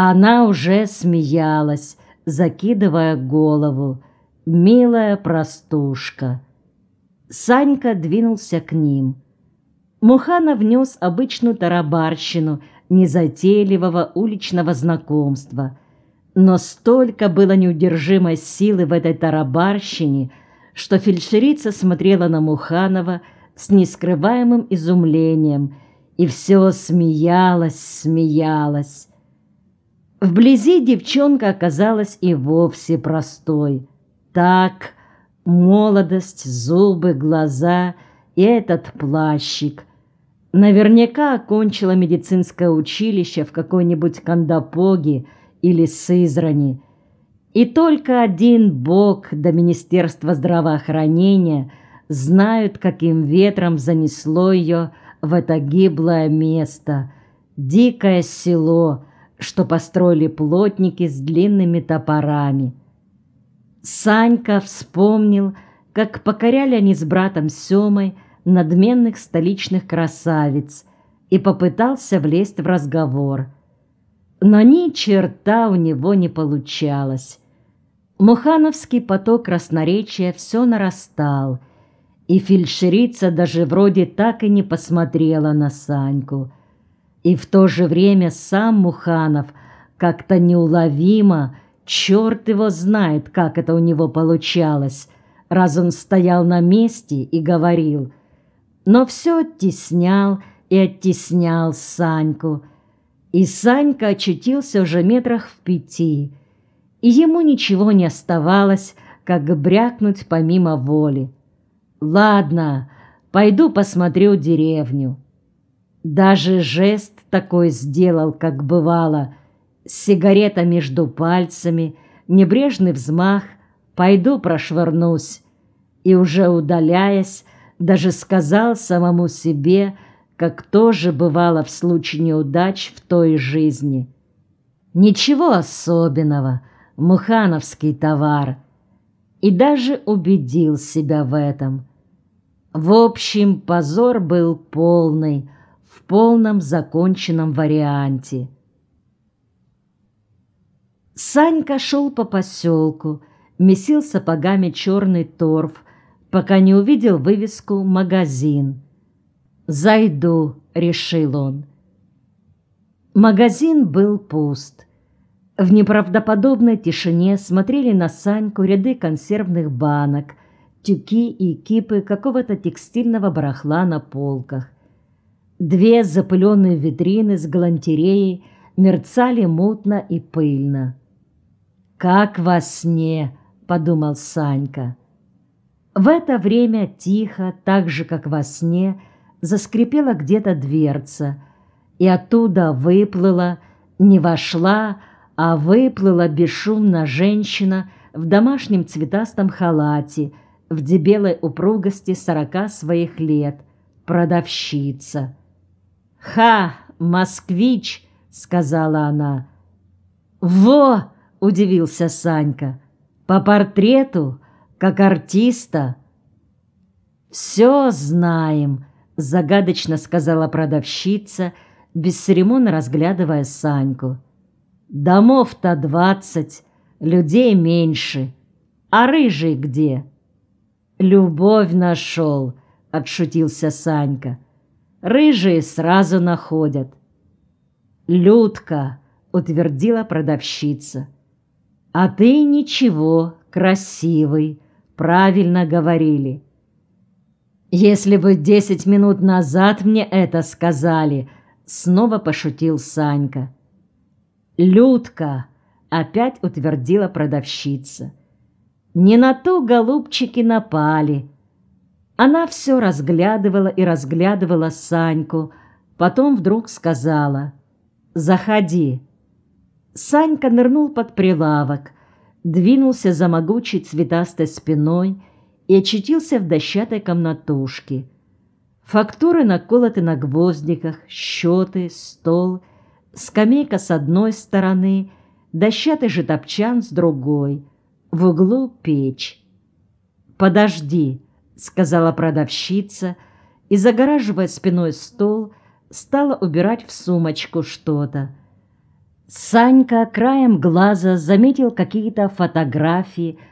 А она уже смеялась, закидывая голову. Милая простушка. Санька двинулся к ним. Муханов внес обычную тарабарщину незатейливого уличного знакомства. Но столько было неудержимой силы в этой тарабарщине, что фельдшерица смотрела на Муханова с нескрываемым изумлением и все смеялась, смеялась. Вблизи девчонка оказалась и вовсе простой. Так, молодость, зубы, глаза и этот плащик. Наверняка окончила медицинское училище в какой-нибудь Кандапоге или Сызрани. И только один бог до Министерства здравоохранения знают, каким ветром занесло ее в это гиблое место, дикое село, что построили плотники с длинными топорами. Санька вспомнил, как покоряли они с братом Семой надменных столичных красавиц и попытался влезть в разговор. Но ни черта у него не получалось. Мухановский поток красноречия все нарастал, и фельдшерица даже вроде так и не посмотрела на Саньку. И в то же время сам Муханов как-то неуловимо, черт его знает, как это у него получалось, раз он стоял на месте и говорил, но все оттеснял и оттеснял Саньку. И Санька очутился уже метрах в пяти, и ему ничего не оставалось, как брякнуть помимо воли. «Ладно, пойду посмотрю деревню». Даже жест такой сделал, как бывало, сигарета между пальцами, небрежный взмах, пойду прошвырнусь. И уже удаляясь, даже сказал самому себе, как тоже бывало в случае неудач в той жизни. Ничего особенного, мухановский товар. И даже убедил себя в этом. В общем, позор был полный, в полном законченном варианте. Санька шел по поселку, месил сапогами черный торф, пока не увидел вывеску «Магазин». «Зайду», — решил он. Магазин был пуст. В неправдоподобной тишине смотрели на Саньку ряды консервных банок, тюки и кипы какого-то текстильного барахла на полках. Две запыленные витрины с галантереей мерцали мутно и пыльно. «Как во сне!» — подумал Санька. В это время тихо, так же, как во сне, заскрипела где-то дверца, и оттуда выплыла, не вошла, а выплыла бесшумно женщина в домашнем цветастом халате, в дебелой упругости сорока своих лет, продавщица. «Ха, москвич!» — сказала она. «Во!» — удивился Санька. «По портрету?» как артиста. «Все знаем», — загадочно сказала продавщица, бесцеремонно разглядывая Саньку. «Домов-то двадцать, людей меньше. А рыжий где?» «Любовь нашел», — отшутился Санька. «Рыжие сразу находят». «Людка», — утвердила продавщица. «А ты ничего, красивый», правильно говорили. Если бы десять минут назад мне это сказали, снова пошутил Санька. Людка, опять утвердила продавщица. Не на ту голубчики напали. Она все разглядывала и разглядывала Саньку, потом вдруг сказала «Заходи». Санька нырнул под прилавок, двинулся за могучей цветастой спиной и очутился в дощатой комнатушке. Фактуры наколоты на гвоздиках, счеты, стол, скамейка с одной стороны, дощатый же топчан с другой, в углу печь. «Подожди», — сказала продавщица, и, загораживая спиной стол, стала убирать в сумочку что-то. Санька краем глаза заметил какие-то фотографии,